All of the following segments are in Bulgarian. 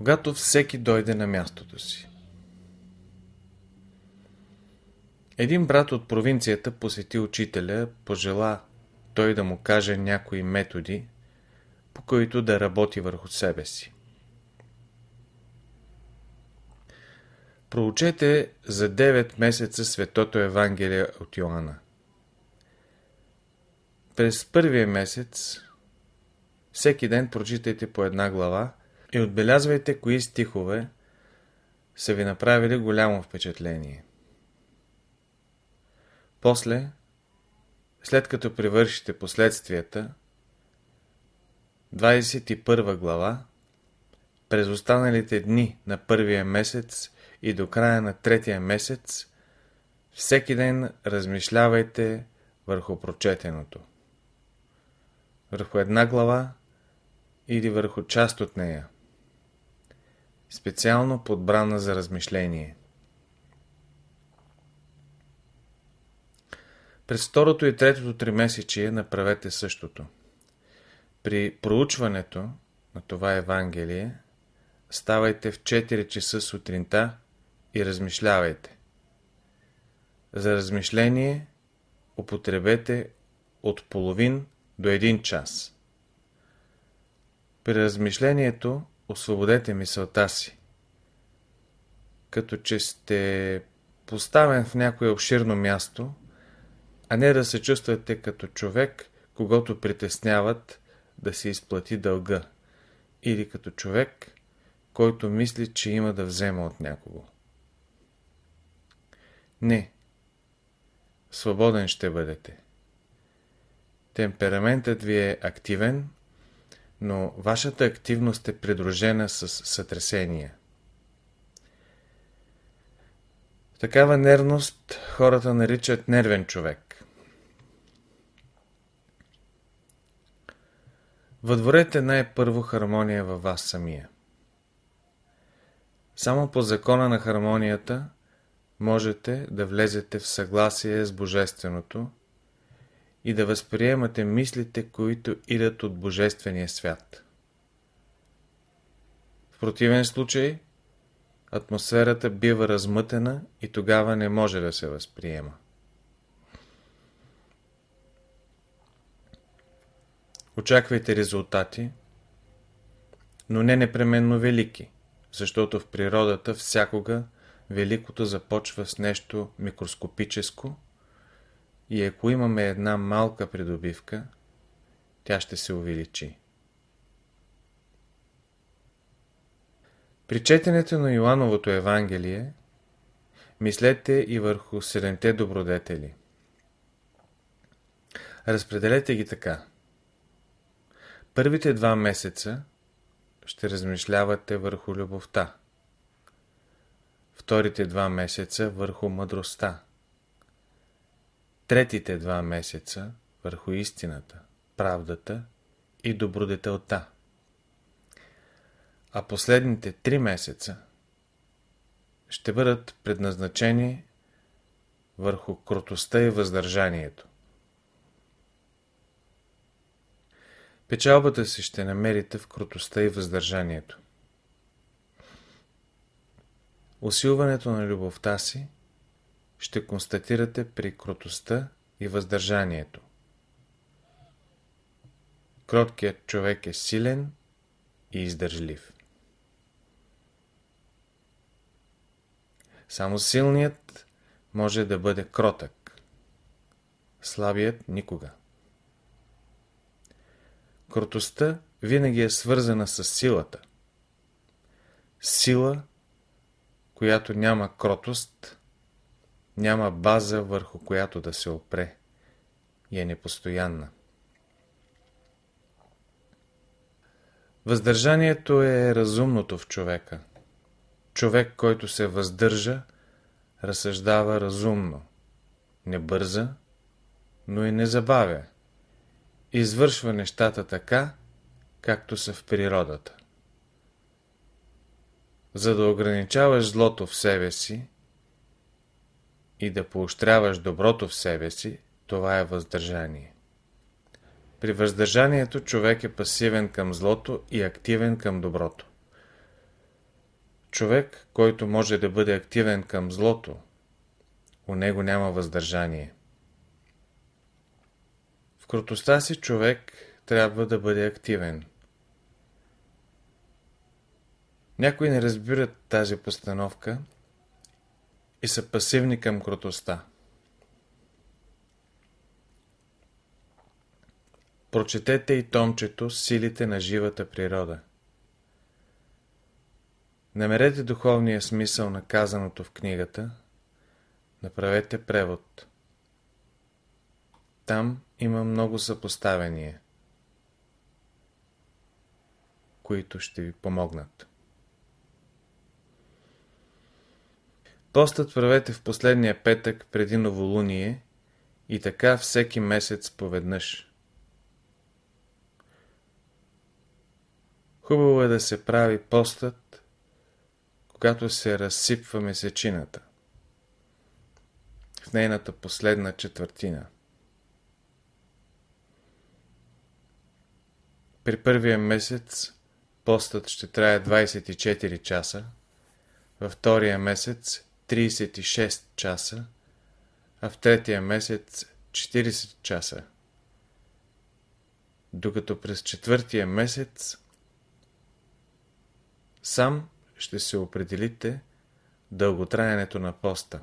Когато всеки дойде на мястото си. Един брат от провинцията посети учителя, пожела той да му каже някои методи, по които да работи върху себе си. Проучете за 9 месеца Светото Евангелие от Йоанна. През първия месец всеки ден прочитайте по една глава и отбелязвайте кои стихове са ви направили голямо впечатление. После, след като привършите последствията, 21 глава, през останалите дни на първия месец и до края на третия месец, всеки ден размишлявайте върху прочетеното. Върху една глава или върху част от нея. Специално подбрана за размишление. През второто и третото тримесечие направете същото. При проучването на това Евангелие ставайте в 4 часа сутринта и размишлявайте. За размишление употребете от половин до един час. При размишлението освободете мисълта си. Като че сте поставен в някое обширно място, а не да се чувствате като човек, когато притесняват да се изплати дълга, или като човек, който мисли, че има да взема от някого. Не. Свободен ще бъдете. Темпераментът ви е активен, но вашата активност е придружена с сътресения. Такава нервност хората наричат нервен човек. Въдворете най-първо хармония във вас самия. Само по закона на хармонията можете да влезете в съгласие с Божественото и да възприемате мислите, които идат от Божествения свят. В противен случай, атмосферата бива размътена и тогава не може да се възприема. Очаквайте резултати, но не непременно велики, защото в природата всякога великото започва с нещо микроскопическо и ако имаме една малка придобивка, тя ще се увеличи. При четенето на Йоановото Евангелие мислете и върху седемте добродетели. Разпределете ги така. Първите два месеца ще размишлявате върху любовта. Вторите два месеца върху мъдростта третите два месеца върху истината, правдата и добродетелта. А последните три месеца ще бъдат предназначени върху кротостта и въздържанието. Печалбата си ще намерите в кротостта и въздържанието. Усилването на любовта си – ще констатирате при кротостта и въздържанието. Кроткият човек е силен и издържлив. Само силният може да бъде кротък. Слабият никога. Кротостта винаги е свързана с силата. Сила, която няма кротост, няма база върху която да се опре и е непостоянна. Въздържанието е разумното в човека. Човек, който се въздържа, разсъждава разумно. Не бърза, но и не забавя. Извършва нещата така, както са в природата. За да ограничаваш злото в себе си, и да поощряваш доброто в себе си, това е въздържание. При въздържанието човек е пасивен към злото и активен към доброто. Човек, който може да бъде активен към злото, у него няма въздържание. В крутостта си човек трябва да бъде активен. Някои не разбират тази постановка и са пасивни към крутостта. Прочетете и томчето Силите на живата природа. Намерете духовния смисъл на казаното в книгата, направете превод. Там има много съпоставения, които ще ви помогнат. Постът правете в последния петък преди новолуние и така всеки месец поведнъж. Хубаво е да се прави постът, когато се разсипва месечината, в нейната последна четвъртина. При първия месец постът ще трае 24 часа, във втория месец 36 часа, а в третия месец 40 часа, докато през четвъртия месец Сам ще се определите дълготраенето на поста.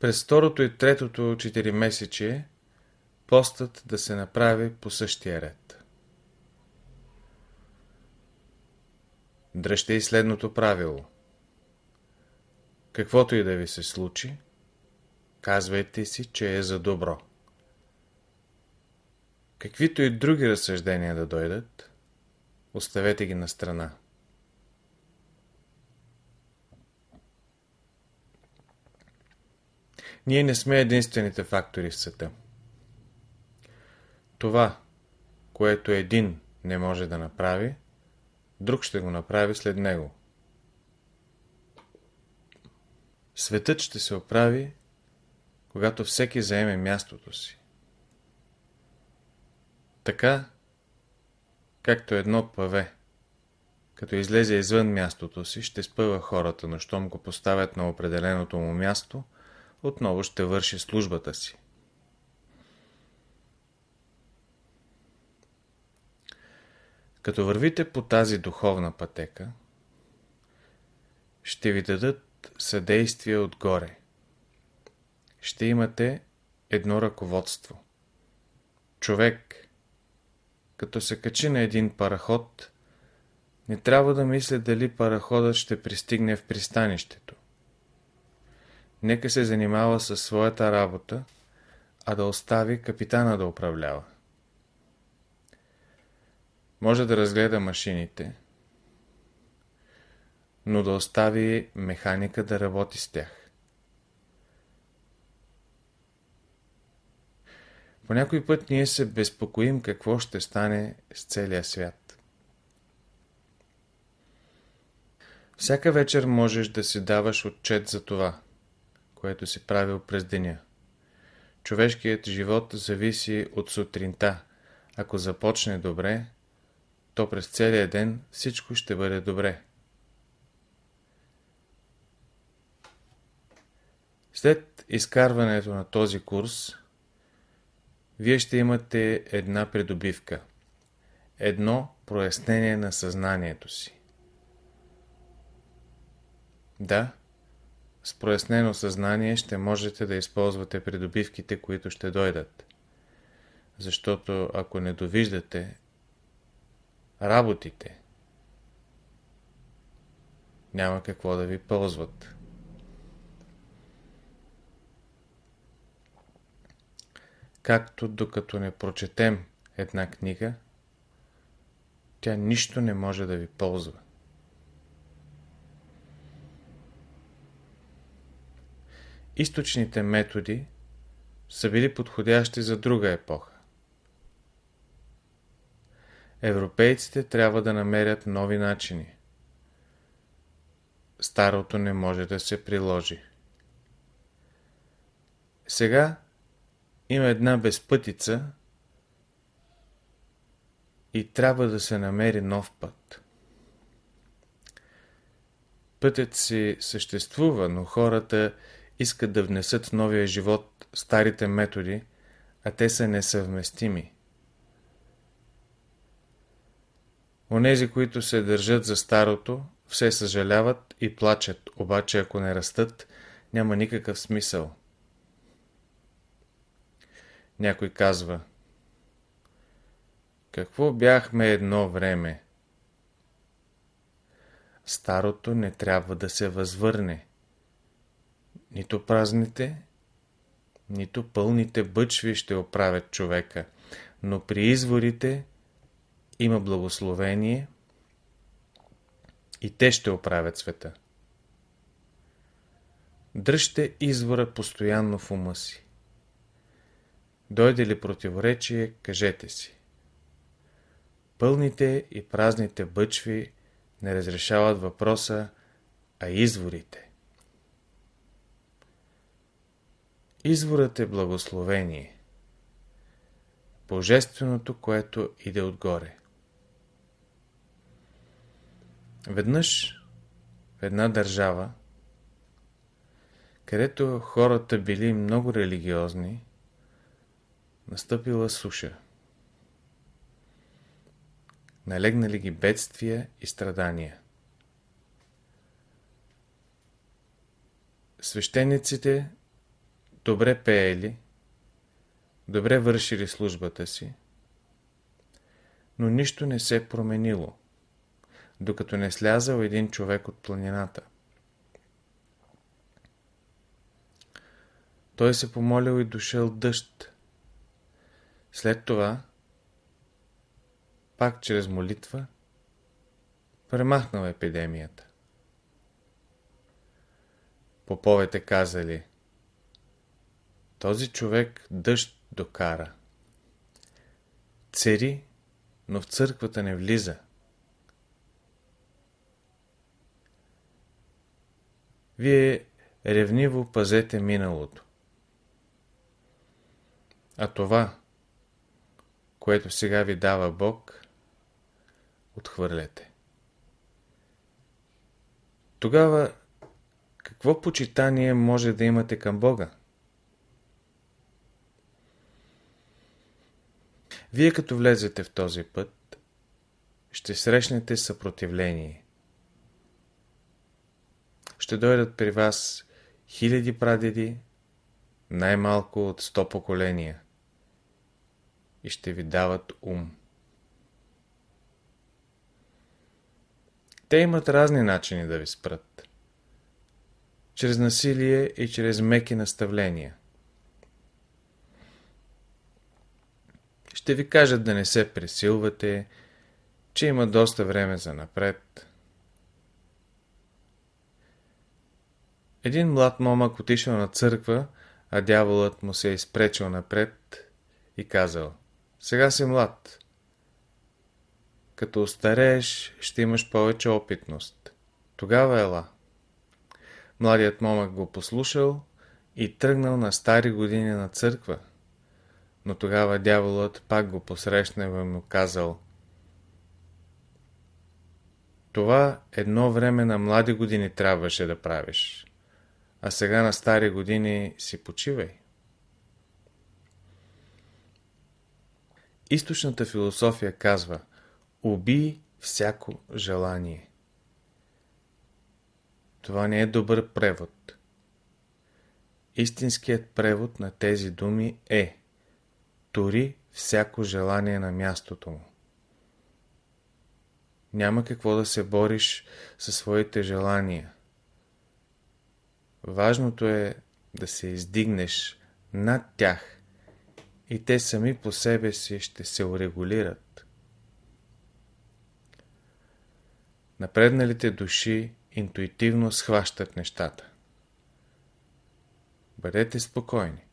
През второто и третото 4 месече постът да се направи по същия ред. Дръжте и следното правило. Каквото и да ви се случи, казвайте си, че е за добро. Каквито и други разсъждения да дойдат, оставете ги на страна. Ние не сме единствените фактори в света. Това, което един не може да направи, друг ще го направи след него. Светът ще се оправи, когато всеки заеме мястото си. Така, както едно паве, като излезе извън мястото си, ще спъва хората, но щом го поставят на определеното му място, отново ще върши службата си. Като вървите по тази духовна пътека, ще ви дадат съдействие отгоре. Ще имате едно ръководство. Човек, като се качи на един параход, не трябва да мисля дали параходът ще пристигне в пристанището. Нека се занимава със своята работа, а да остави капитана да управлява. Може да разгледа машините, но да остави механика да работи с тях. По някой път ние се безпокоим какво ще стане с целия свят. Всяка вечер можеш да си даваш отчет за това, което си правил през деня. Човешкият живот зависи от сутринта. Ако започне добре, то през целия ден всичко ще бъде добре. След изкарването на този курс, вие ще имате една придобивка, едно прояснение на съзнанието си. Да, с прояснено съзнание ще можете да използвате придобивките, които ще дойдат. Защото ако не довиждате работите, няма какво да ви ползват. както докато не прочетем една книга, тя нищо не може да ви ползва. Източните методи са били подходящи за друга епоха. Европейците трябва да намерят нови начини. Старото не може да се приложи. Сега има една безпътица и трябва да се намери нов път. Пътят си съществува, но хората искат да внесат новия живот старите методи, а те са несъвместими. Онези, които се държат за старото, все съжаляват и плачат, обаче ако не растат, няма никакъв смисъл. Някой казва Какво бяхме едно време? Старото не трябва да се възвърне. Нито празните, нито пълните бъчви ще оправят човека, но при изворите има благословение и те ще оправят света. Дръжте извора постоянно в ума си. Дойде ли противоречие, кажете си. Пълните и празните бъчви не разрешават въпроса, а изворите. Изворът е благословение. Божественото, което иде отгоре. Веднъж в една държава, където хората били много религиозни, настъпила суша. Налегнали ги бедствия и страдания. Свещениците добре пеели, добре вършили службата си, но нищо не се променило, докато не слязал един човек от планината. Той се помолил и дошъл дъжд. След това, пак чрез молитва, премахнал епидемията. Поповете казали, този човек дъжд докара. Цери, но в църквата не влиза. Вие ревниво пазете миналото. А това, което сега ви дава Бог, отхвърляте. Тогава какво почитание може да имате към Бога? Вие като влезете в този път, ще срещнете съпротивление. Ще дойдат при вас хиляди прадеди, най-малко от сто поколения и ще ви дават ум. Те имат разни начини да ви спрат. Чрез насилие и чрез меки наставления. Ще ви кажат да не се пресилвате, че има доста време за напред. Един млад момък отишъл на църква, а дяволът му се е изпречил напред и казал Сега си млад. Като остарееш, ще имаш повече опитност. Тогава ела. Младият момък го послушал и тръгнал на стари години на църква. Но тогава дяволът пак го посрещнал и му казал Това едно време на млади години трябваше да правиш, а сега на стари години си почивай. Източната философия казва Убий всяко желание. Това не е добър превод. Истинският превод на тези думи е Тори всяко желание на мястото му. Няма какво да се бориш със своите желания. Важното е да се издигнеш над тях и те сами по себе си ще се урегулират. Напредналите души интуитивно схващат нещата. Бъдете спокойни.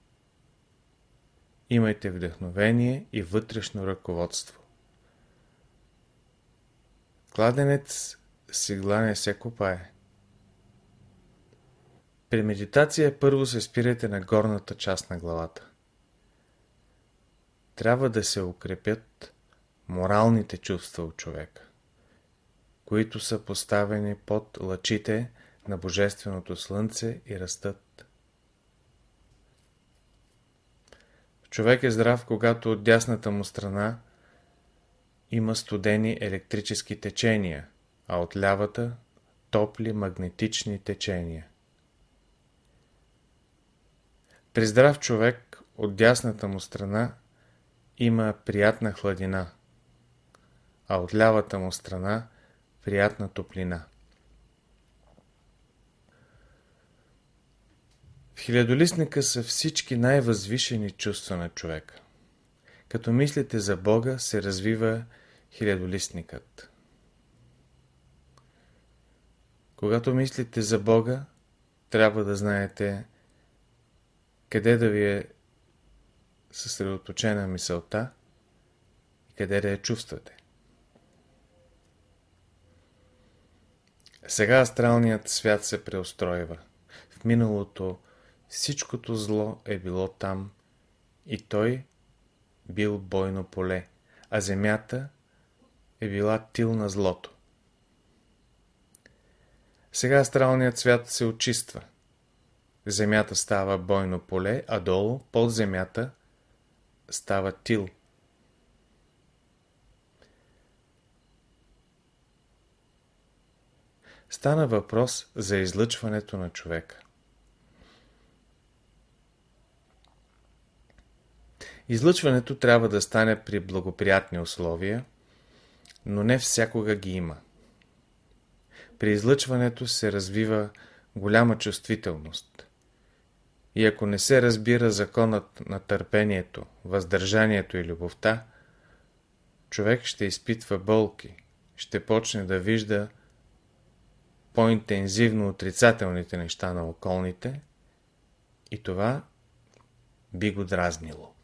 Имайте вдъхновение и вътрешно ръководство. Кладенец сигла не се копае. При медитация първо се спирайте на горната част на главата. Трябва да се укрепят моралните чувства от човека, които са поставени под лъчите на Божественото Слънце и растат. Човек е здрав, когато от дясната му страна има студени електрически течения, а от лявата – топли магнетични течения. При здрав човек от дясната му страна има приятна хладина, а от лявата му страна приятна топлина. В хилядолистника са всички най-възвишени чувства на човека. Като мислите за Бога, се развива хилядолистникът. Когато мислите за Бога, трябва да знаете къде да ви е съсредоточена мисълта и къде да я чувствате. Сега астралният свят се преустройва. В миналото всичкото зло е било там и той бил бойно поле, а земята е била тил на злото. Сега астралният свят се очиства. Земята става бойно поле, а долу, под земята, става тил. Стана въпрос за излъчването на човека. Излъчването трябва да стане при благоприятни условия, но не всякога ги има. При излъчването се развива голяма чувствителност. И ако не се разбира законът на търпението, въздържанието и любовта, човек ще изпитва болки, ще почне да вижда по-интензивно отрицателните неща на околните и това би го дразнило.